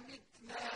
أمتنا